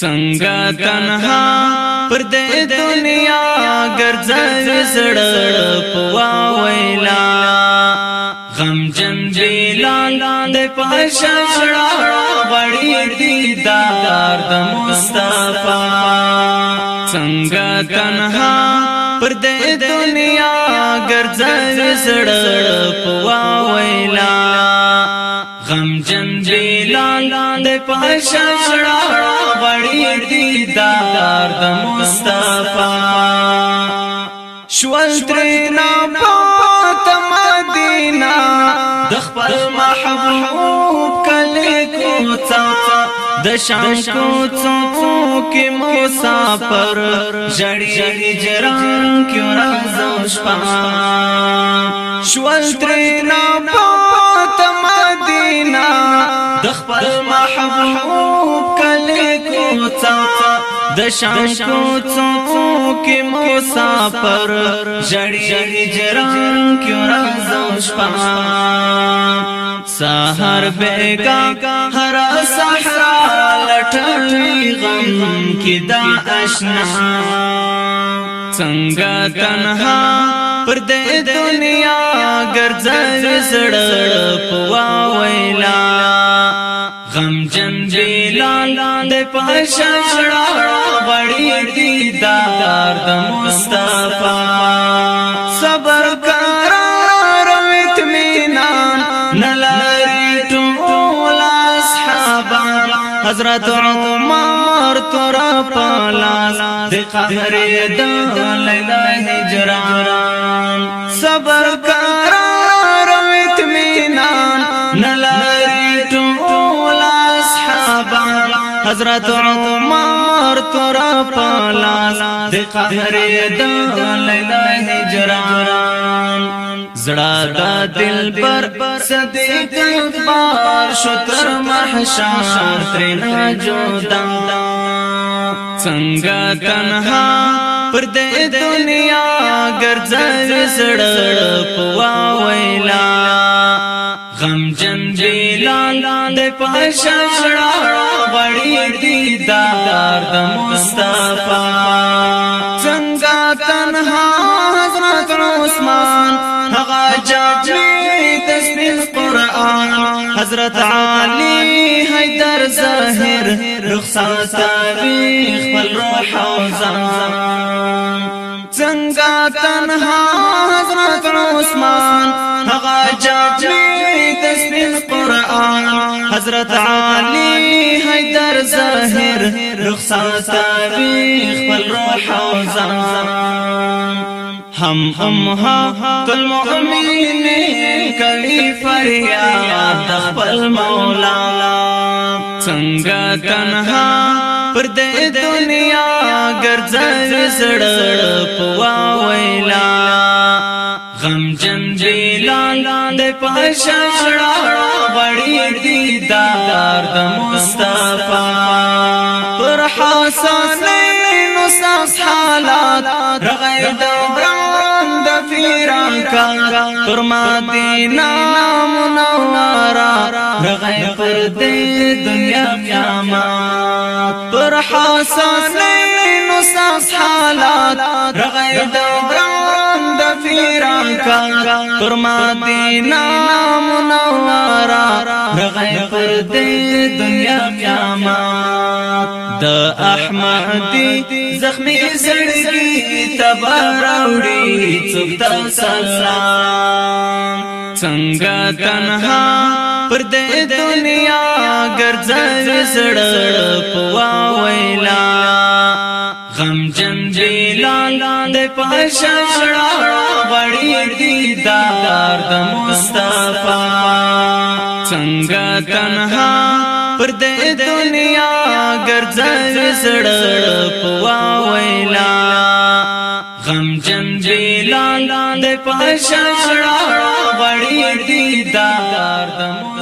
संग कन्हादय द न्या गरजल सडळ बेला गम झम बड़ी लाद पडदा सपा संग कन्हादे दलिया दुनिया सडळ पुवाव غم جن بلال د پښاړه وړي دیدار د مصطفی شول تر نا پات مدینہ د خپل محبوب کله کوتا د شان کوڅو کې مسافر جړې جران کې راځو شپه شول تر نا پات مدینہ دخپل محبوب کلی کوتا د شام کوڅو کې مسافر جړې جران کیو راځم شپه سحر بیگا هر صحرا لټوي غم کې دا آشنا څنګه تنها پر دې دنیا ګرځي زړه پوا ویلا غم جن جلال د پښاړه وړي دیدار د مصطفی صبر قرار او اطمینان نلری ټول اصحاب حضرت عمر تر پلاس د قهر د لیلا هجران صبر قرار او اطمینان نلری ټول اصحاب حضرت عمر تر پلاس د قهر د لیلا هجران زړه دا دل پر صدیق اکبر شتر محشر ترنا جودا څنګه تنها پر دې دنیا ګرځل سړ پوا ویلا غم جن بلال د پښه وړي دیدار د مستان حضرت علی حیدر ظاہر رخصان تاریخ پر روح و زمان څنګه تنہا حضرت عثمان هغه جامع تسبیل قران حضرت علی حیدر ظاہر رخصان تاریخ پر روح و زمان هم امها تل مؤمن کړي فریاد خپل مولا څنګه تنها پر دې دنیا ګرځي سړپ واویلا غم جن جلال د پښاړه وړي دیدار د مصطفی پر حسن کا تر مدینہ منورا رغی پر دې دنیا قیامت پر حسنین وساس حالات رغی دوران د فیران کا تر مدینہ منورا رغی پر دې دنیا قیامت د احمد زخمی زړګي تباراوړي څوک تا سلام څنګه تنها پر دې دنیا ګرځل زړه پوا ویلا غم جن جلال د پښاړه وړي دیدار د مصطفی څنګه تنها پر دې دنیا ګرځي سړ پوا ویلا غم جن جلال د پښاړه وړي دیدار د